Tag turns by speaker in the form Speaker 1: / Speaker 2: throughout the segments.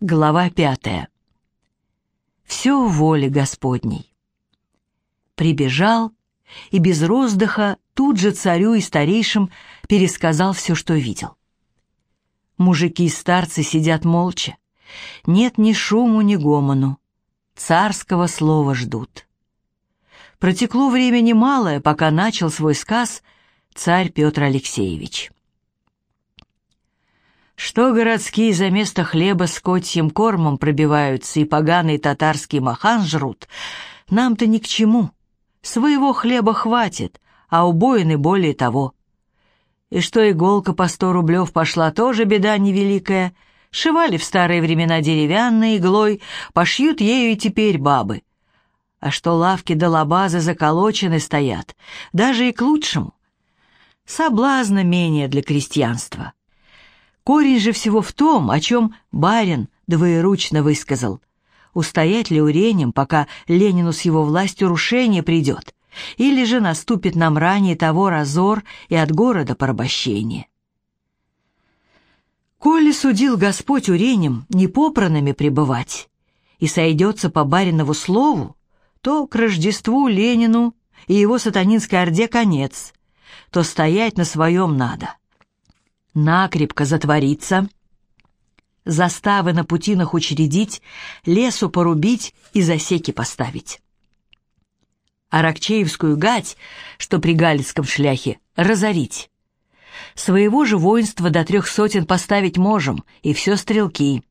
Speaker 1: Глава пятая. Все воле Господней. Прибежал и без роздыха тут же царю и старейшим пересказал все, что видел. Мужики и старцы сидят молча. Нет ни шуму, ни гомону. Царского слова ждут. Протекло время немалое, пока начал свой сказ царь Петр Алексеевич что городские за место хлеба с котьим кормом пробиваются и поганый татарский махан жрут, нам-то ни к чему. Своего хлеба хватит, а убоины более того. И что иголка по сто рублев пошла, тоже беда невеликая. Шивали в старые времена деревянной иглой, пошьют ею и теперь бабы. А что лавки да лабазы заколочены стоят, даже и к лучшему. Соблазна менее для крестьянства. Корень же всего в том, о чем барин двоеручно высказал. Устоять ли уренем, пока Ленину с его властью рушение придет, или же наступит нам ранее того разор и от города порабощение. Коли судил Господь уренем непопранными пребывать, и сойдется по баринову слову, то к Рождеству Ленину и его сатанинской орде конец, то стоять на своем надо накрепко затвориться, заставы на путинах учредить, лесу порубить и засеки поставить. Аракчеевскую гать, что при Галицком шляхе, разорить. Своего же воинства до трех сотен поставить можем, и все стрелки.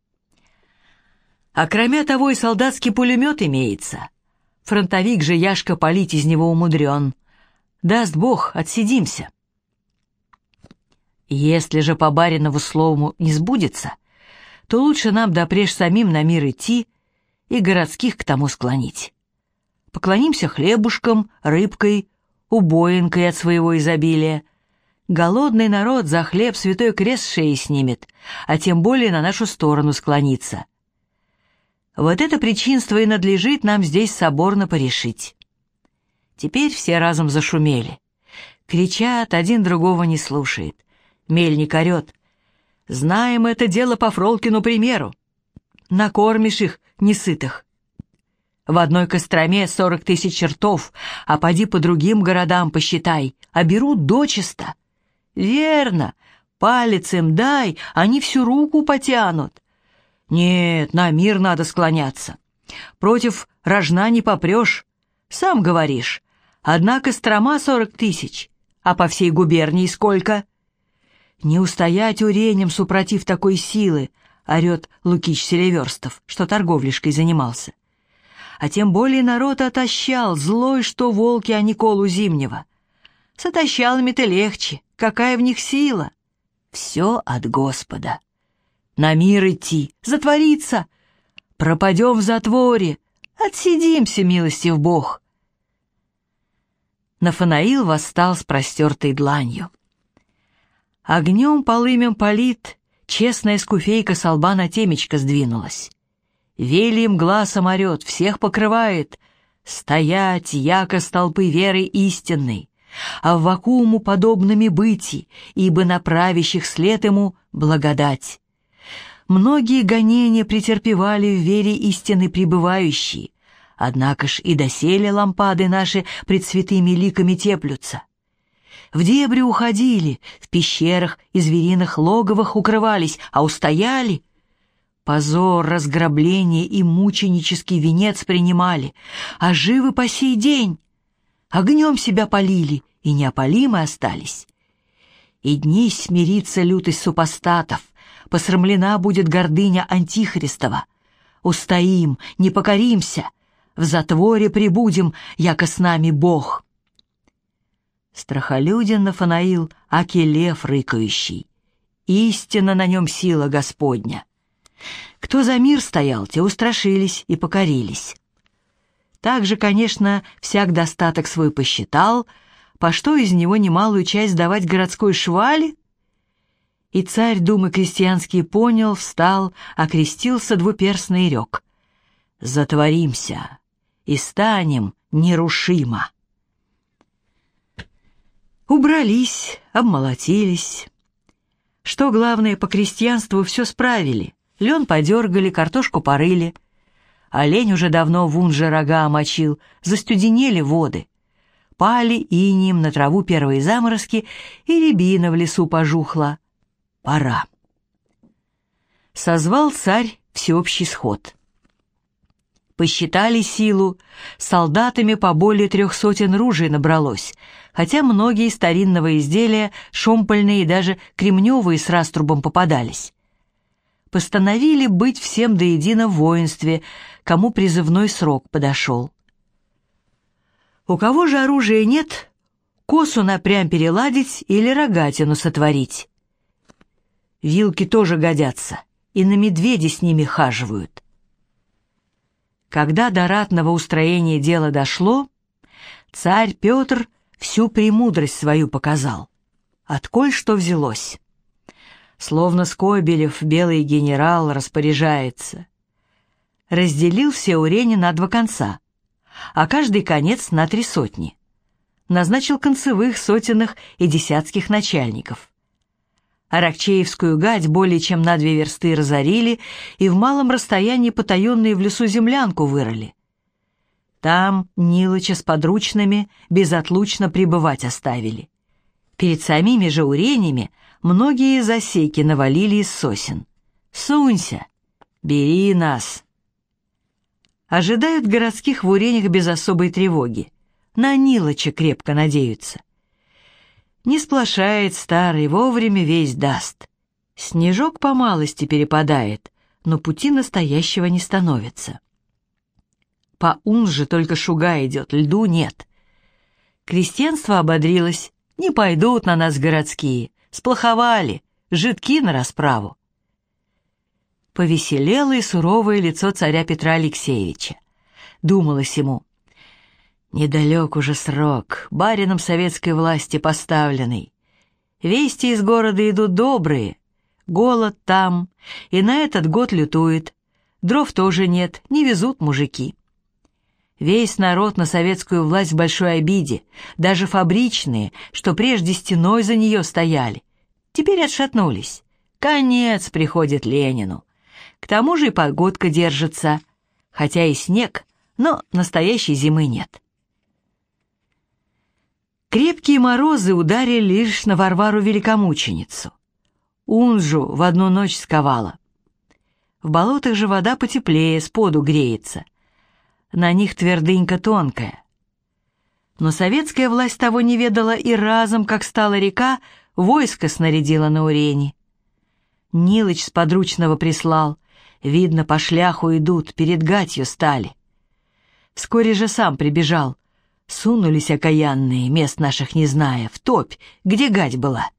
Speaker 1: А кроме того и солдатский пулемет имеется. Фронтовик же Яшка палить из него умудрен. Даст Бог, отсидимся. Если же по баринову слову не сбудется, то лучше нам допреж самим на мир идти и городских к тому склонить. Поклонимся хлебушкам, рыбкой, убоинкой от своего изобилия. Голодный народ за хлеб святой крест с шеи снимет, а тем более на нашу сторону склонится. Вот это причинство и надлежит нам здесь соборно порешить. Теперь все разом зашумели. Кричат, один другого не слушает. Мельник орет. Знаем это дело по Фролкину примеру. Накормишь их, несытых. В одной Костроме сорок тысяч чертов, а поди по другим городам посчитай, а берут дочисто. Верно, палец им дай, они всю руку потянут. Нет, на мир надо склоняться. Против рожна не попрешь. Сам говоришь, одна Кострома сорок тысяч, а по всей губернии сколько — «Не устоять уренем, супротив такой силы!» — орет Лукич Селиверстов, что торговлишкой занимался. А тем более народ отощал, злой, что волки, а не колу зимнего. С отощалыми-то легче, какая в них сила? Все от Господа. На мир идти, затвориться. Пропадем в затворе, отсидимся, милостив Бог. Нафанаил восстал с простертой дланью. Огнем полымем полит, честная скуфейка с лба на темечко сдвинулась. Вельем глазом орет, всех покрывает. Стоять, яко столпы веры истинной, а в вакууму подобными быти, ибо на правящих след ему благодать. Многие гонения претерпевали в вере истины пребывающие, однако ж и доселе лампады наши пред святыми ликами теплются в дебри уходили, в пещерах и звериных логовах укрывались, а устояли. Позор, разграбление и мученический венец принимали, а живы по сей день. Огнем себя полили и неопалимы остались. И дни смирится лютость супостатов, посрамлена будет гордыня Антихристова. Устоим, не покоримся, в затворе прибудем, яко с нами Бог». Страхолюден Нафанаил, аки лев рыкающий. Истинно на нем сила Господня. Кто за мир стоял, те устрашились и покорились. Также, конечно, всяк достаток свой посчитал, по что из него немалую часть давать городской швали? И царь думы крестьянские понял, встал, окрестился двуперстный рек. «Затворимся и станем нерушимо». Убрались, обмолотились. Что главное, по крестьянству все справили. Лен подергали, картошку порыли. Олень уже давно в унже рога омочил, застуденели воды. Пали инием на траву первые заморозки, и рябина в лесу пожухла. Пора. Созвал царь всеобщий сход. Посчитали силу, солдатами по более трех сотен ружей набралось, хотя многие старинного изделия, шомпольные и даже кремневые с раструбом попадались. Постановили быть всем до едино в воинстве, кому призывной срок подошел. У кого же оружия нет, косу напрям переладить или рогатину сотворить. Вилки тоже годятся, и на медведи с ними хаживают. Когда до ратного устроения дело дошло, царь Петр всю премудрость свою показал. Отколь что взялось. Словно Скобелев, белый генерал, распоряжается. Разделил все урени на два конца, а каждый конец на три сотни. Назначил концевых, сотенных и десятских начальников. Аракчеевскую гать более чем на две версты разорили и в малом расстоянии потаенные в лесу землянку вырыли. Там Нилыча с подручными безотлучно пребывать оставили. Перед самими же уренями многие засеки навалили из сосен. «Сунься! Бери нас!» Ожидают городских в уренях без особой тревоги. На Нилыча крепко надеются. Не сплошает старый, вовремя весь даст. Снежок по малости перепадает, но пути настоящего не становится. По же только шуга идет, льду нет. Крестьянство ободрилось, не пойдут на нас городские, сплоховали, жидки на расправу. Повеселело и суровое лицо царя Петра Алексеевича. Думалось ему, Недалек уже срок, барином советской власти поставленный. Вести из города идут добрые, голод там, и на этот год лютует. Дров тоже нет, не везут мужики. Весь народ на советскую власть в большой обиде, даже фабричные, что прежде стеной за нее стояли. Теперь отшатнулись. Конец приходит Ленину. К тому же и погодка держится, хотя и снег, но настоящей зимы нет. Крепкие морозы ударили лишь на Варвару Великомученицу. Унжу в одну ночь сковала. В болотах же вода потеплее, споду греется. На них твердынька тонкая. Но советская власть того не ведала и разом, как стала река, войско снарядила на Урени. Нилыч с подручного прислал. Видно, по шляху идут, перед гатью стали. Вскоре же сам прибежал — Сунулись окаянные, мест наших не зная, в топь, где гать была.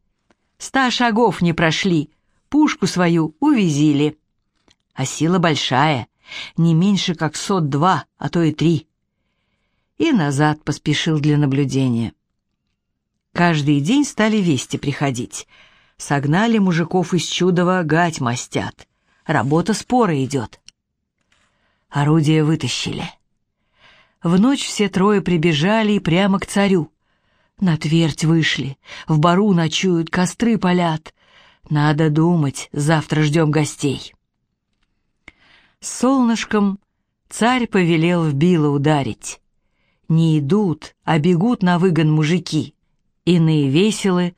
Speaker 1: Ста шагов не прошли, пушку свою увезили. А сила большая, не меньше как сот два, а то и три. И назад поспешил для наблюдения. Каждый день стали вести приходить. Согнали мужиков из чудова гать мастят. Работа спора идет. Орудия вытащили. В ночь все трое прибежали и прямо к царю. На твердь вышли, в бару ночуют, костры палят. Надо думать, завтра ждем гостей. Солнышком царь повелел в било ударить. Не идут, а бегут на выгон мужики. Иные веселы,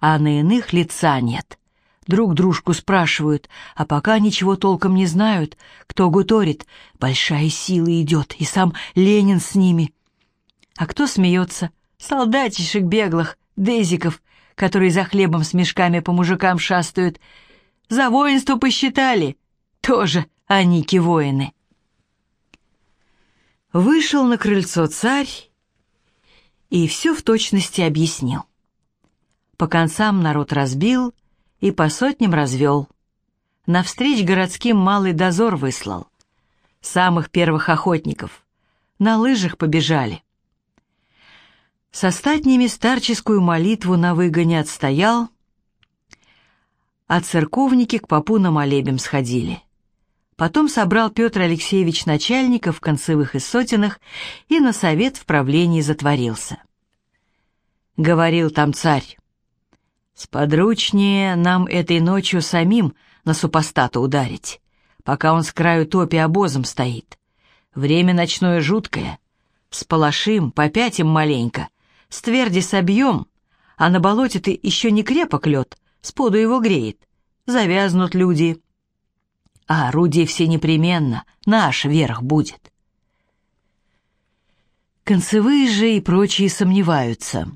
Speaker 1: а на иных лица нет друг дружку спрашивают, а пока ничего толком не знают, кто гуторит, большая сила идет, и сам Ленин с ними. А кто смеется? Солдатишек беглых, дезиков, которые за хлебом с мешками по мужикам шастают. За воинство посчитали. Тоже они воины. Вышел на крыльцо царь и все в точности объяснил. По концам народ разбил, и по сотням развел. Навстреч городским малый дозор выслал. Самых первых охотников. На лыжах побежали. Со статнями старческую молитву на выгоне отстоял, а церковники к попу на молебем сходили. Потом собрал Петр Алексеевич начальников концевых и сотенных и на совет в правлении затворился. Говорил там царь, Сподручнее нам этой ночью самим на супостата ударить. пока он с краю топи обозом стоит. Время ночное жуткое. Сполошим, попятим маленько, с тверди собьем, а на болоте ты еще не крепок лед, споду его греет. Завязнут люди. А орудие все непременно, наш верх будет. Концевые же и прочие сомневаются.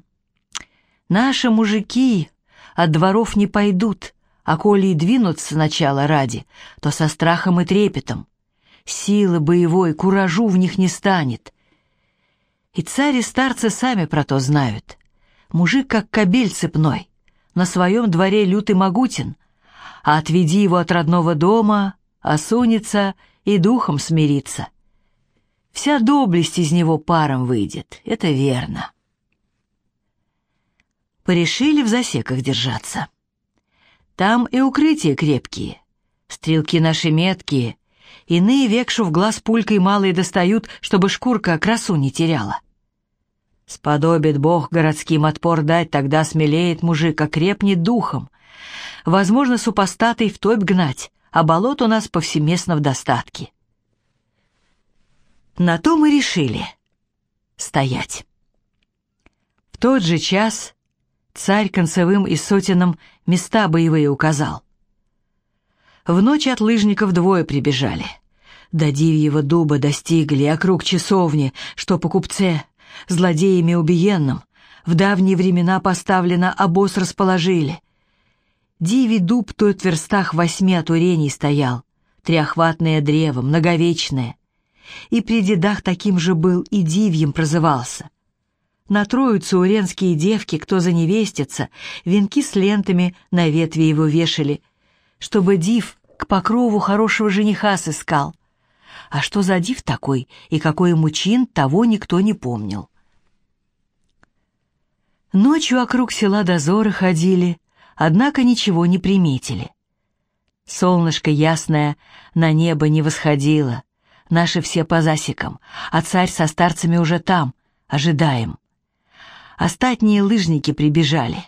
Speaker 1: Наши мужики от дворов не пойдут, а коли и двинутся сначала ради, то со страхом и трепетом. Силы боевой, куражу в них не станет. И цари старцы сами про то знают. Мужик как кобель цепной, на своем дворе лютый могутен, а отведи его от родного дома, осунется и духом смирится. Вся доблесть из него паром выйдет, это верно. Порешили в засеках держаться. Там и укрытия крепкие, стрелки наши меткие, иные векшу в глаз пулькой малые достают, чтобы шкурка красу не теряла. Сподобит Бог городским отпор дать, тогда смелеет мужик, окрепнет духом. Возможно, супостатый в топь гнать, а болот у нас повсеместно в достатке. На то мы решили стоять. В тот же час царь концевым и сотенам места боевые указал. В ночь от лыжников двое прибежали. До дивьего дуба достигли округ часовни, что по купце, злодеями убиенным, в давние времена поставлено, обоз расположили. Дивий дуб тот в верстах восьми от урений стоял, триохватное древо, многовечное — и при дедах таким же был и дивьем прозывался. На троицу уренские девки, кто заневестится, венки с лентами на ветви его вешали, чтобы див к покрову хорошего жениха сыскал. А что за див такой и какой ему чин, того никто не помнил. Ночью округ села дозоры ходили, однако ничего не приметили. Солнышко ясное на небо не восходило, Наши все по засекам, а царь со старцами уже там, ожидаем. Остатние лыжники прибежали.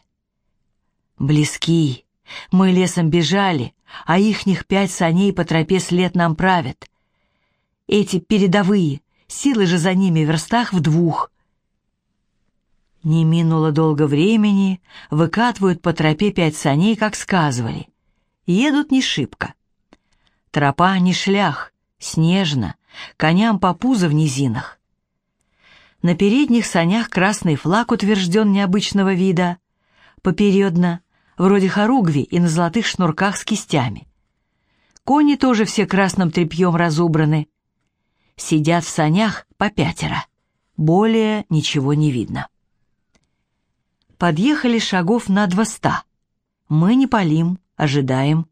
Speaker 1: Близки, мы лесом бежали, а ихних пять саней по тропе след нам правят. Эти передовые, силы же за ними верстах в двух. Не минуло долго времени, выкатывают по тропе пять саней, как сказывали. Едут не шибко. Тропа не шлях, снежно, коням по пузо в низинах. На передних санях красный флаг утвержден необычного вида, попередно, вроде хоругви и на золотых шнурках с кистями. Кони тоже все красным тряпьем разубраны. Сидят в санях по пятеро. Более ничего не видно. Подъехали шагов на два ста. Мы не палим, ожидаем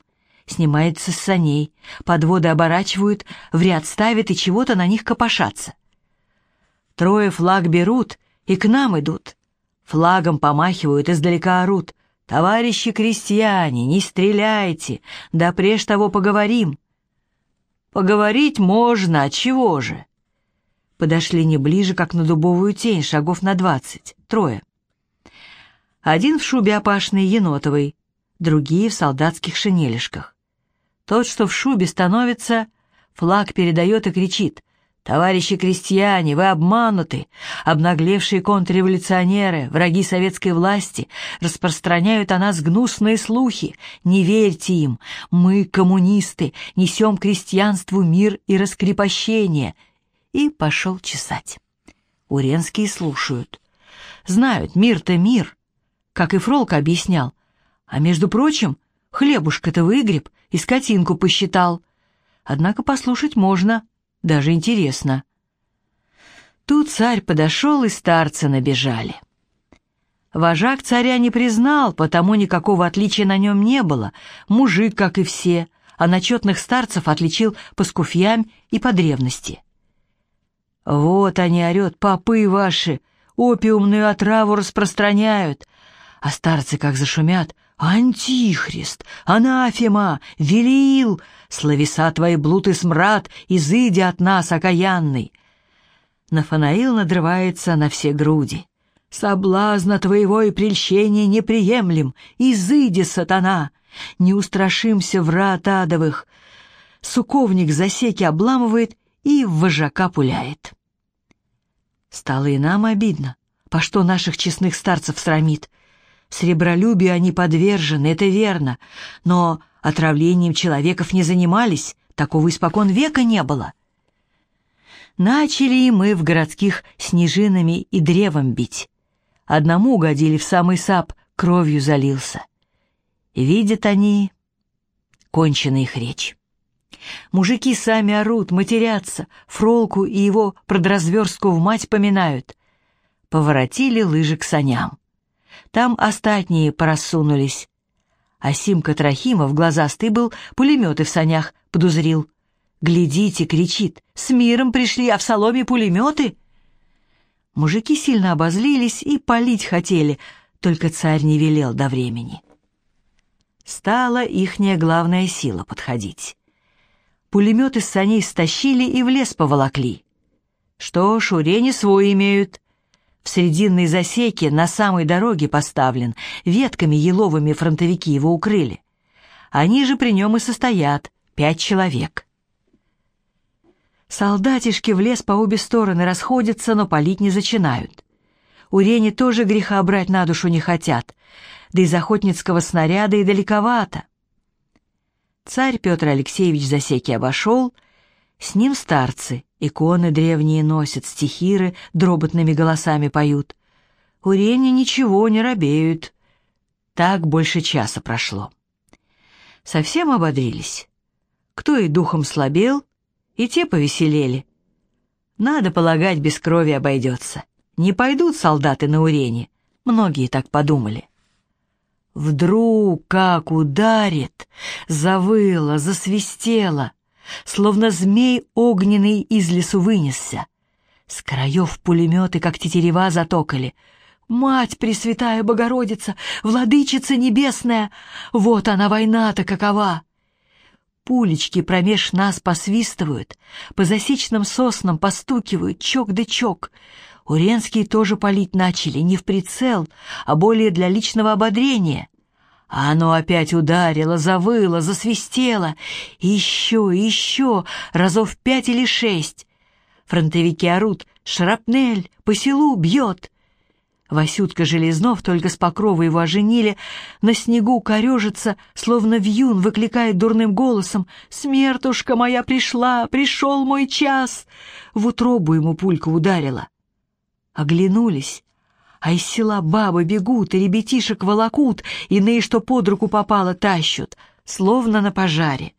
Speaker 1: снимается с саней, подводы оборачивают, в ряд ставят и чего-то на них копошатся. Трое флаг берут и к нам идут. Флагом помахивают, издалека орут. «Товарищи крестьяне, не стреляйте, да прежде того поговорим». «Поговорить можно, а чего же?» Подошли не ближе, как на дубовую тень, шагов на двадцать, трое. Один в шубе опашной енотовой, другие в солдатских шинелишках. Тот, что в шубе становится, флаг передает и кричит. «Товарищи крестьяне, вы обмануты! Обнаглевшие контрреволюционеры, враги советской власти, распространяют о нас гнусные слухи. Не верьте им! Мы, коммунисты, несем крестьянству мир и раскрепощение!» И пошел чесать. Уренские слушают. Знают, мир-то мир, как и Фролк объяснял. А между прочим, хлебушка-то выгреб, и скотинку посчитал. Однако послушать можно, даже интересно. Тут царь подошел, и старцы набежали. Вожак царя не признал, потому никакого отличия на нем не было. Мужик, как и все, а начетных старцев отличил по скуфьям и по древности. «Вот они орет, попы ваши, опиумную отраву распространяют!» А старцы как зашумят, «Антихрист! Анафема! Велиил! Словеса твои блуд и смрад, изыди от нас, окаянный!» Нафанаил надрывается на все груди. «Соблазна твоего и прельщения не приемлем! Изыди, сатана! Не устрашимся врат адовых! суковник засеки обламывает и в вожака пуляет. Стало и нам обидно, по что наших честных старцев срамит. Сребролюбию они подвержены, это верно, но отравлением человеков не занимались, такого испокон века не было. Начали и мы в городских снежинами и древом бить. Одному угодили в самый сап, кровью залился. Видят они, кончена их речь. Мужики сами орут, матерятся, Фролку и его продразверстку в мать поминают. Поворотили лыжи к саням. Там остатние порассунулись. А Симка Трохимов, глазастый был, пулеметы в санях подузрил. «Глядите!» — кричит. «С миром пришли, а в соломе пулеметы!» Мужики сильно обозлились и палить хотели, только царь не велел до времени. Стала ихняя главная сила подходить. Пулемет из саней стащили и в лес поволокли. Что ж, урени свой имеют. В срединной засеке на самой дороге поставлен, ветками еловыми фронтовики его укрыли. Они же при нем и состоят, пять человек. Солдатишки в лес по обе стороны расходятся, но палить не зачинают. Урени тоже греха брать на душу не хотят, да из охотницкого снаряда и далековато. Царь Петр Алексеевич засеки обошел, с ним старцы, иконы древние носят, стихиры дроботными голосами поют. Урени ничего не робеют. Так больше часа прошло. Совсем ободрились. Кто и духом слабел, и те повеселели. Надо полагать, без крови обойдется. Не пойдут солдаты на Урене, многие так подумали. Вдруг как ударит, завыло, засвистело, словно змей огненный из лесу вынесся. С краев пулеметы, как тетерева, затокали. «Мать Пресвятая Богородица, Владычица Небесная! Вот она, война-то какова!» Пулечки промеж нас посвистывают, по засечным соснам постукивают, чок да чок. Уренские тоже палить начали, не в прицел, а более для личного ободрения. А оно опять ударило, завыло, засвистело. Еще, еще, разов пять или шесть. Фронтовики орут, шрапнель, по селу бьет. Васютка Железнов только с покрова его оженили, на снегу корежится, словно вьюн, выкликает дурным голосом «Смертушка моя пришла, пришел мой час!» В утробу ему пулька ударила. Оглянулись, а из села бабы бегут и ребятишек волокут, иные, что под руку попало, тащут, словно на пожаре.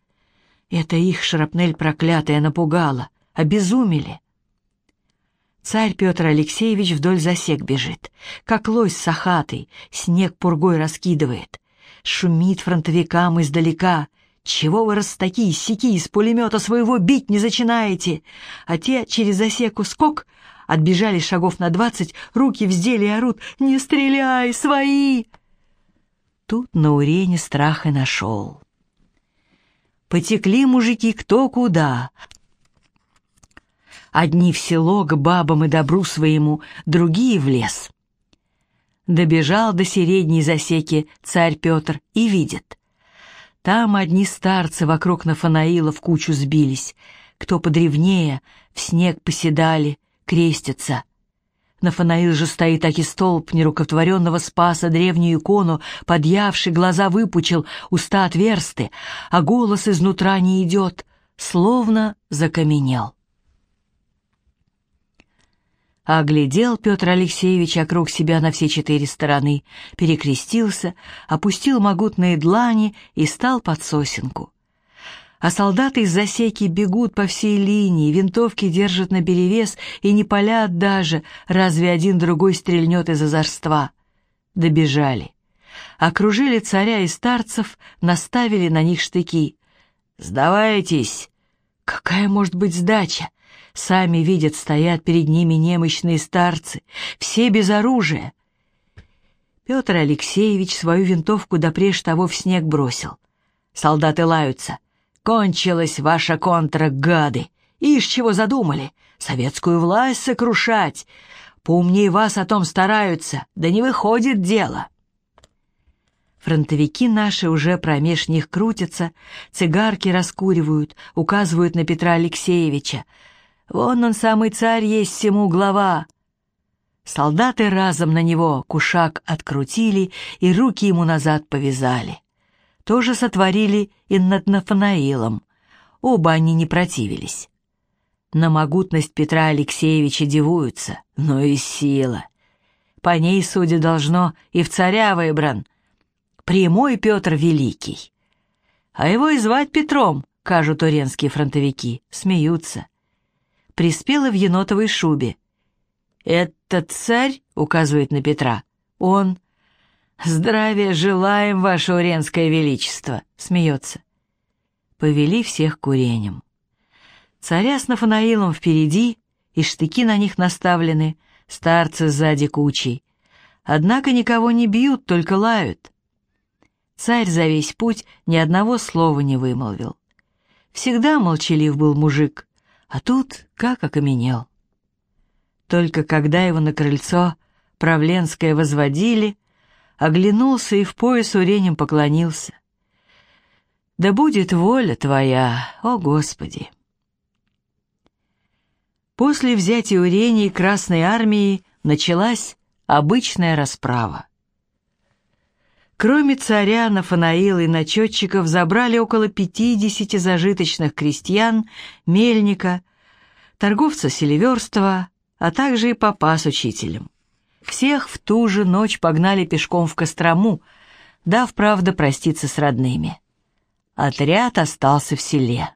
Speaker 1: Это их шрапнель проклятая напугала, обезумели. Царь Петр Алексеевич вдоль засек бежит, как лось сахатый, снег пургой раскидывает. Шумит фронтовикам издалека. Чего вы растаки, сики из пулемета своего бить не зачинаете? А те через засеку скок, отбежали шагов на двадцать, руки вздели и орут «Не стреляй, свои!» Тут на урене страх и нашел. Потекли мужики кто куда, Одни в село к бабам и добру своему, другие в лес. Добежал до середней засеки царь Петр и видит. Там одни старцы вокруг Нафанаила в кучу сбились, кто подревнее, в снег поседали, крестятся. Нафанаил же стоит таки столб нерукотворенного спаса древнюю икону, подъявший, глаза выпучил, уста отверсты, а голос изнутра не идет, словно закаменел. Оглядел Петр Алексеевич округ себя на все четыре стороны, перекрестился, опустил могутные длани и стал под сосенку. А солдаты из засеки бегут по всей линии, винтовки держат наперевес и не палят даже, разве один другой стрельнет из озорства. Добежали. Окружили царя и старцев, наставили на них штыки. «Сдавайтесь!» «Какая может быть сдача? Сами видят, стоят перед ними немощные старцы, все без оружия. Петр Алексеевич свою винтовку допреж того в снег бросил. Солдаты лаются. «Кончилась ваша контра, гады! Ишь, чего задумали? Советскую власть сокрушать! Поумнее вас о том стараются, да не выходит дело!» Фронтовики наши уже промеж них крутятся, цигарки раскуривают, указывают на Петра Алексеевича. Вон он самый царь есть всему глава. Солдаты разом на него кушак открутили и руки ему назад повязали. Тоже сотворили и над Нафанаилом. Оба они не противились. На могутность Петра Алексеевича дивуются, но и сила. По ней, судя должно, и в царя выбран. Прямой Петр Великий. А его и звать Петром, кажут уренские фронтовики, смеются. Приспела в енотовой шубе. «Этот царь», — указывает на Петра, — «он...» «Здравия желаем, ваше уренское величество», — смеется. Повели всех курением. Царя с Нафанаилом впереди, и штыки на них наставлены, старцы сзади кучей. Однако никого не бьют, только лают. Царь за весь путь ни одного слова не вымолвил. Всегда молчалив был мужик, а тут как окаменел. Только когда его на крыльцо правленское возводили, оглянулся и в пояс уренем поклонился. «Да будет воля твоя, о Господи!» После взятия Урений Красной Армии началась обычная расправа. Кроме царя, Нафанаила и начетчиков забрали около пятидесяти зажиточных крестьян, мельника, торговца Селиверстова, а также и папа с учителем. Всех в ту же ночь погнали пешком в Кострому, дав, правда, проститься с родными. Отряд остался в селе.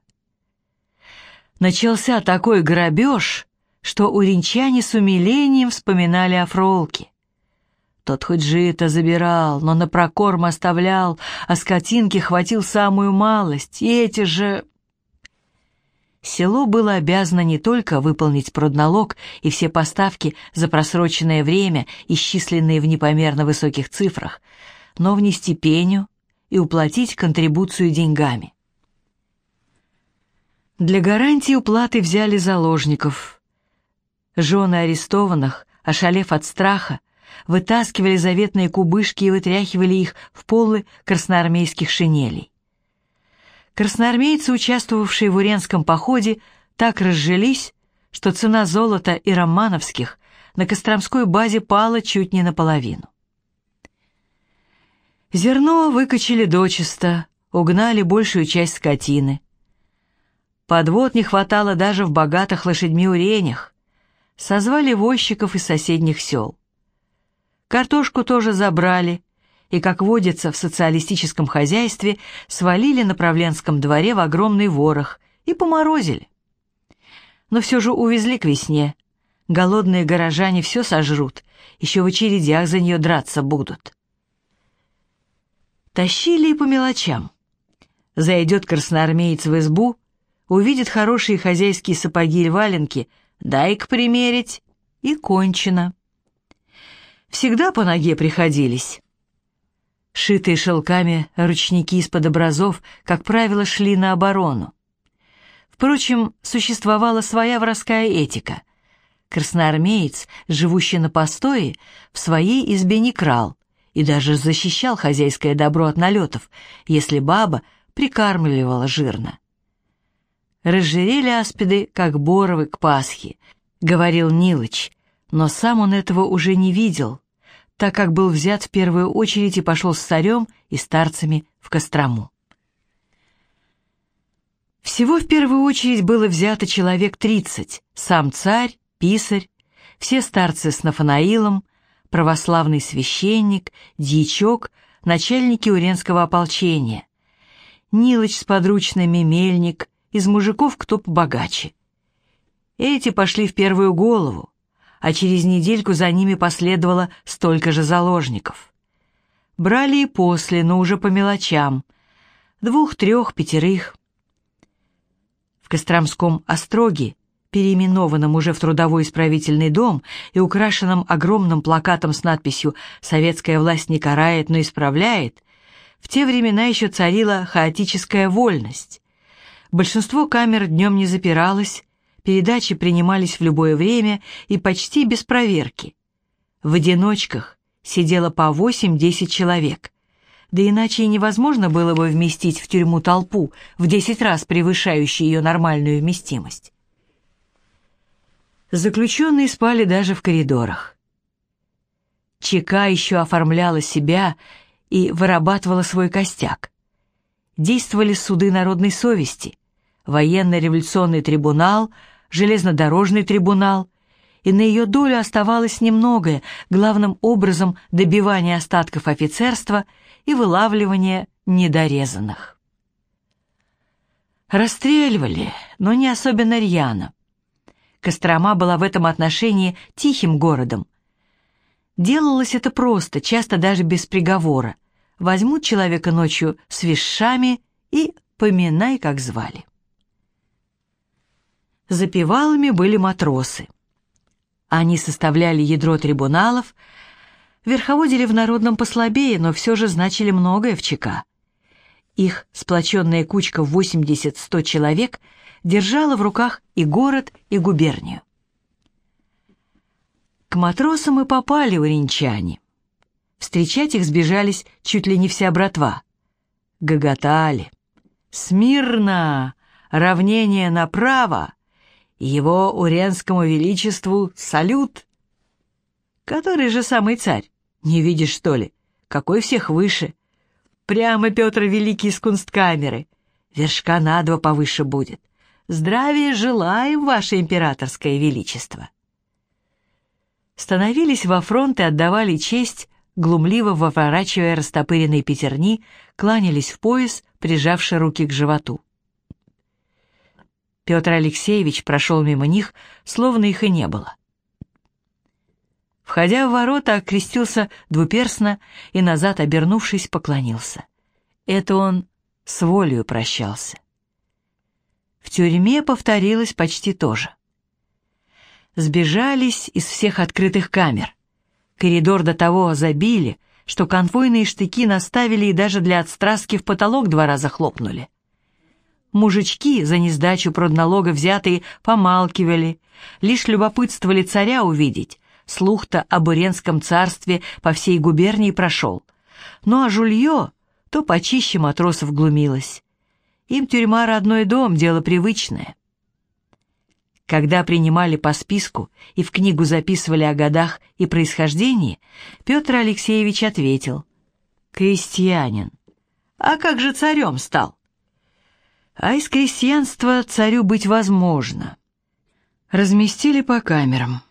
Speaker 1: Начался такой грабеж, что уренчане с умилением вспоминали о Фролке. Тот хоть жито забирал, но на прокорм оставлял, а скотинки хватил самую малость, и эти же... Село было обязано не только выполнить продналог и все поставки за просроченное время, исчисленные в непомерно высоких цифрах, но внести пеню и уплатить контрибуцию деньгами. Для гарантии уплаты взяли заложников. Жены арестованных, ошалев от страха, вытаскивали заветные кубышки и вытряхивали их в полы красноармейских шинелей. Красноармейцы, участвовавшие в Уренском походе, так разжились, что цена золота и романовских на Костромской базе пала чуть не наполовину. Зерно выкачали дочисто, угнали большую часть скотины. Подвод не хватало даже в богатых лошадьми уренях. Созвали возчиков из соседних сел. Картошку тоже забрали, и, как водится в социалистическом хозяйстве, свалили на правленском дворе в огромный ворох и поморозили. Но все же увезли к весне. Голодные горожане все сожрут, еще в очередях за нее драться будут. Тащили и по мелочам. Зайдет красноармеец в избу, увидит хорошие хозяйские сапоги или валенки, дай-ка примерить, и кончено. Всегда по ноге приходились. Шитые шелками ручники из-под образов, как правило, шли на оборону. Впрочем, существовала своя воровская этика. Красноармеец, живущий на постое, в своей избе не крал и даже защищал хозяйское добро от налетов, если баба прикармливала жирно. «Разжирели аспиды, как боровы к Пасхе», — говорил Нилыч, но сам он этого уже не видел, так как был взят в первую очередь и пошел с царем и старцами в Кострому. Всего в первую очередь было взято человек тридцать, сам царь, писарь, все старцы с Нафанаилом, православный священник, дьячок, начальники Уренского ополчения, Нилыч с подручными, мельник, из мужиков кто побогаче. Эти пошли в первую голову, а через недельку за ними последовало столько же заложников. Брали и после, но уже по мелочам. Двух, трех, пятерых. В Костромском остроге, переименованном уже в трудовой исправительный дом и украшенном огромным плакатом с надписью «Советская власть не карает, но исправляет», в те времена еще царила хаотическая вольность. Большинство камер днем не запиралось, Передачи принимались в любое время и почти без проверки. В одиночках сидело по 8-10 человек. да иначе и невозможно было бы вместить в тюрьму толпу, в десять раз превышающую ее нормальную вместимость. Заключенные спали даже в коридорах. ЧК еще оформляла себя и вырабатывала свой костяк. Действовали суды народной совести, военно-революционный трибунал, железнодорожный трибунал, и на ее долю оставалось немногое, главным образом добивание остатков офицерства и вылавливание недорезанных. Расстреливали, но не особенно рьяно. Кострома была в этом отношении тихим городом. Делалось это просто, часто даже без приговора. Возьмут человека ночью с вишами и поминай, как звали. Запевалами были матросы. Они составляли ядро трибуналов, верховодили в народном послабее, но все же значили многое в ЧК. Их сплоченная кучка в 80-100 человек держала в руках и город, и губернию. К матросам и попали уренчане. Встречать их сбежались чуть ли не вся братва. Гоготали. «Смирно! Равнение направо! Его Уренскому Величеству салют!» «Который же самый царь? Не видишь, что ли? Какой всех выше? Прямо Петр Великий из кунсткамеры. Вершка на два повыше будет. Здравия желаем, Ваше Императорское Величество!» Становились во фронт и отдавали честь, глумливо выворачивая растопыренные пятерни, кланялись в пояс, прижавши руки к животу. Петр Алексеевич прошел мимо них, словно их и не было. Входя в ворота, окрестился двуперстно и, назад обернувшись, поклонился. Это он с волею прощался. В тюрьме повторилось почти то же. Сбежались из всех открытых камер. Коридор до того забили, что конвойные штыки наставили и даже для отстраски в потолок два раза хлопнули. Мужички, за несдачу продналога взятые, помалкивали, лишь любопытствовали царя увидеть. Слух-то о Буренском царстве по всей губернии прошел. Ну а жулье то почище матросов глумилось. Им тюрьма родной дом, дело привычное. Когда принимали по списку и в книгу записывали о годах и происхождении, Петр Алексеевич ответил. «Крестьянин. А как же царем стал?» А из крестьянства царю быть возможно. Разместили по камерам.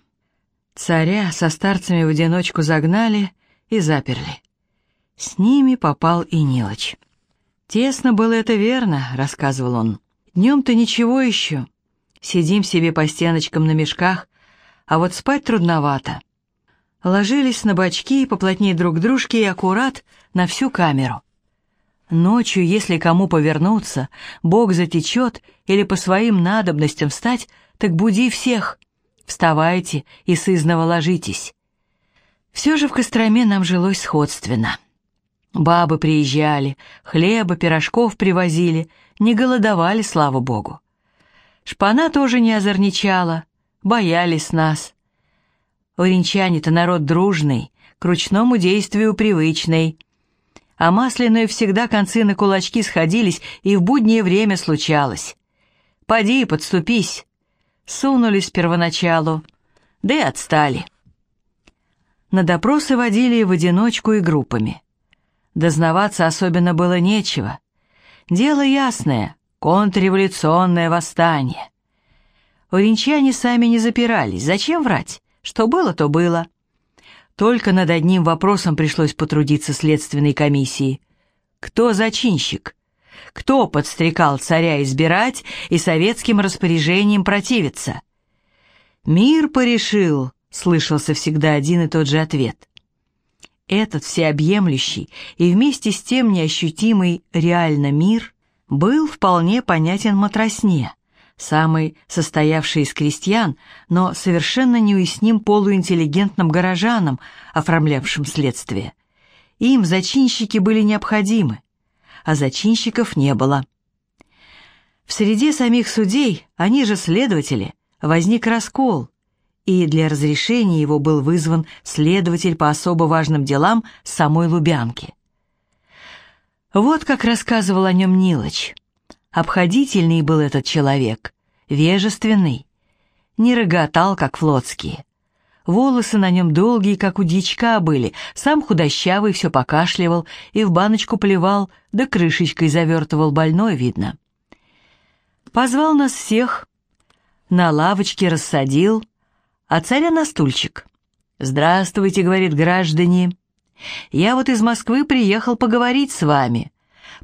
Speaker 1: Царя со старцами в одиночку загнали и заперли. С ними попал и Нилыч. «Тесно было это верно», — рассказывал он. «Днем-то ничего еще. Сидим себе по стеночкам на мешках, а вот спать трудновато». Ложились на бочки поплотнее друг дружке и аккурат на всю камеру. Ночью, если кому повернуться, Бог затечет или по своим надобностям встать, так буди всех. Вставайте и сызново ложитесь. Все же в Костроме нам жилось сходственно. Бабы приезжали, хлеба, пирожков привозили, не голодовали, слава богу. Шпана тоже не озорничала, боялись нас. Уренчане-то народ дружный, к ручному действию привычный — а масляную всегда концы на кулачки сходились, и в буднее время случалось. «Поди, подступись!» Сунулись первоначалу, да и отстали. На допросы водили в одиночку и группами. Дознаваться особенно было нечего. Дело ясное — контрреволюционное восстание. Уренчане сами не запирались, зачем врать? Что было, то было. Только над одним вопросом пришлось потрудиться следственной комиссии. Кто зачинщик? Кто подстрекал царя избирать и советским распоряжением противиться? «Мир порешил», — слышался всегда один и тот же ответ. Этот всеобъемлющий и вместе с тем неощутимый реально мир был вполне понятен матросне самый состоявший из крестьян, но совершенно неуясним полуинтеллигентным горожанам, оформлявшим следствие. Им зачинщики были необходимы, а зачинщиков не было. В среде самих судей, они же следователи, возник раскол, и для разрешения его был вызван следователь по особо важным делам самой Лубянки. Вот как рассказывал о нем Нилыч. Обходительный был этот человек, вежественный, не рогатал, как флотские. Волосы на нем долгие, как у дичка были, сам худощавый все покашливал и в баночку плевал, да крышечкой завертывал больной, видно. Позвал нас всех, на лавочке рассадил, а царя на стульчик. «Здравствуйте», — говорит, граждане. «Я вот из Москвы приехал поговорить с вами,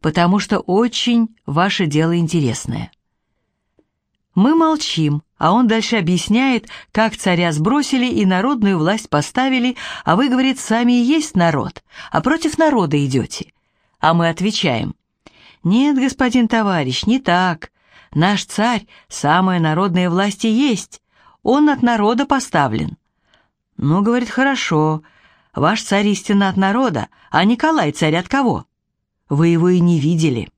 Speaker 1: потому что очень ваше дело интересное». Мы молчим, а он дальше объясняет, как царя сбросили и народную власть поставили, а вы, говорит, сами и есть народ, а против народа идете. А мы отвечаем, нет, господин товарищ, не так. Наш царь, самая народная власть и есть, он от народа поставлен. Ну, говорит, хорошо, ваш царь истинно от народа, а Николай царь от кого? Вы его и не видели.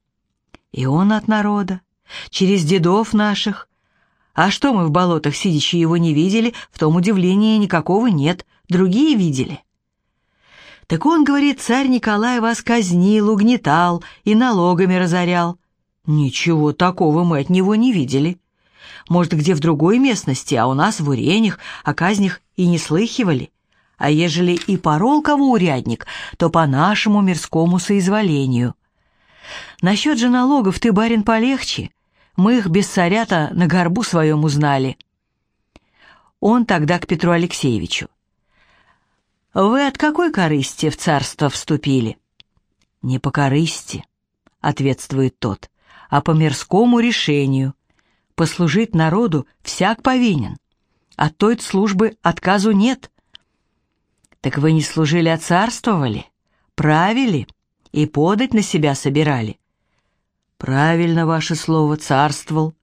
Speaker 1: И он от народа, через дедов наших, а что мы в болотах сидячи его не видели, в том удивления никакого нет, другие видели. Так он, говорит, царь Николай вас казнил, угнетал и налогами разорял. Ничего такого мы от него не видели. Может, где в другой местности, а у нас в уренях о казнях и не слыхивали. А ежели и порол кого урядник, то по нашему мирскому соизволению. Насчет же налогов ты, барин, полегче. Мы их без царя-то на горбу своем узнали. Он тогда к Петру Алексеевичу. «Вы от какой корысти в царство вступили?» «Не по корысти», — ответствует тот, «а по мирскому решению. Послужить народу всяк повинен. От той службы отказу нет». «Так вы не служили, а царствовали, правили и подать на себя собирали. Правильно ваше слово царствовал,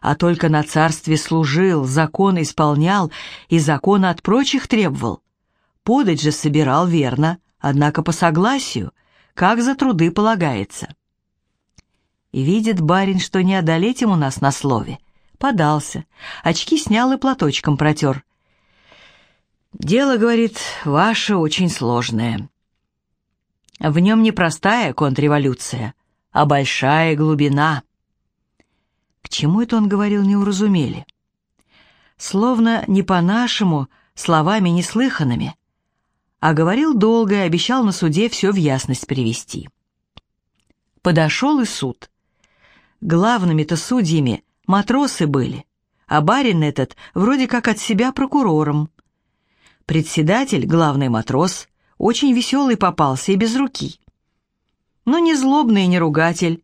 Speaker 1: а только на царстве служил, закон исполнял и закон от прочих требовал. Подать же собирал верно, однако по согласию, как за труды полагается. И видит барин, что не одолеть ему нас на слове. Подался, очки снял и платочком протер. «Дело, — говорит, — ваше очень сложное. В нем непростая контрреволюция, а большая глубина. К чему это он говорил, не уразумели. Словно не по-нашему, словами неслыханными, а говорил долго и обещал на суде все в ясность привести. Подошел и суд. Главными-то судьями матросы были, а барин этот вроде как от себя прокурором. Председатель, главный матрос, очень веселый попался и без руки но не злобный и не ругатель.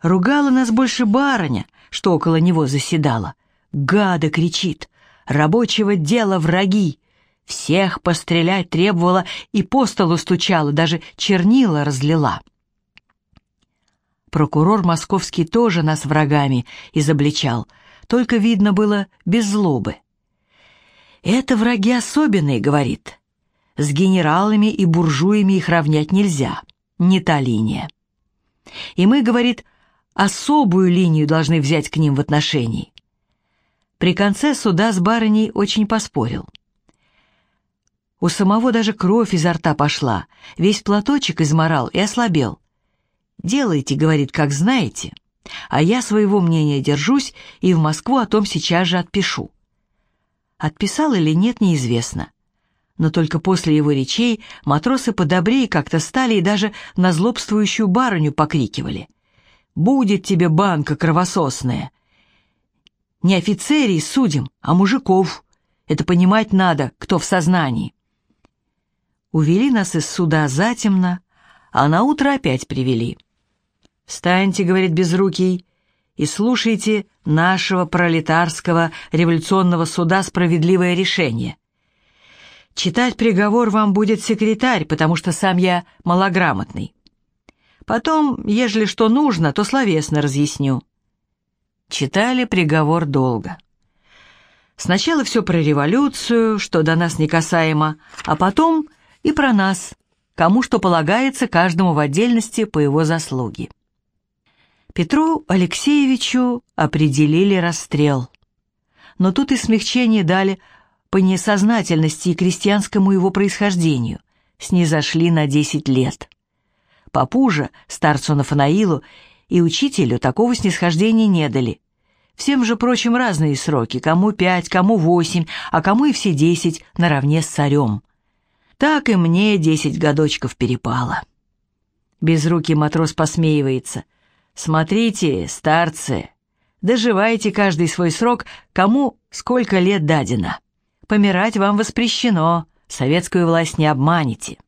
Speaker 1: Ругала нас больше барыня, что около него заседала. «Гада!» — кричит. «Рабочего дела враги!» Всех пострелять требовала и по столу стучала, даже чернила разлила. Прокурор московский тоже нас врагами изобличал, только видно было без злобы. «Это враги особенные», — говорит. «С генералами и буржуями их равнять нельзя» не та линия. И мы, говорит, особую линию должны взять к ним в отношении. При конце суда с барыней очень поспорил. У самого даже кровь изо рта пошла, весь платочек изморал и ослабел. «Делайте, — говорит, — как знаете, а я своего мнения держусь и в Москву о том сейчас же отпишу». Отписал или нет, неизвестно но только после его речей матросы подобрее как-то стали и даже на злобствующую барыню покрикивали. «Будет тебе банка кровососная!» «Не офицерий судим, а мужиков. Это понимать надо, кто в сознании». Увели нас из суда затемно, а на утро опять привели. «Встаньте, — говорит Безрукий, — и слушайте нашего пролетарского революционного суда справедливое решение». Читать приговор вам будет секретарь, потому что сам я малограмотный. Потом, ежели что нужно, то словесно разъясню. Читали приговор долго. Сначала все про революцию, что до нас не касаемо, а потом и про нас, кому что полагается каждому в отдельности по его заслуге. Петру Алексеевичу определили расстрел. Но тут и смягчение дали по несознательности и крестьянскому его происхождению, снизошли на 10 лет. Попу же, старцу Нафанаилу и учителю такого снисхождения не дали. Всем же прочим разные сроки, кому пять, кому восемь, а кому и все десять, наравне с царем. Так и мне десять годочков перепало. Безрукий матрос посмеивается. «Смотрите, старцы, доживайте каждый свой срок, кому сколько лет дадено. Помирать вам воспрещено, советскую власть не обманете».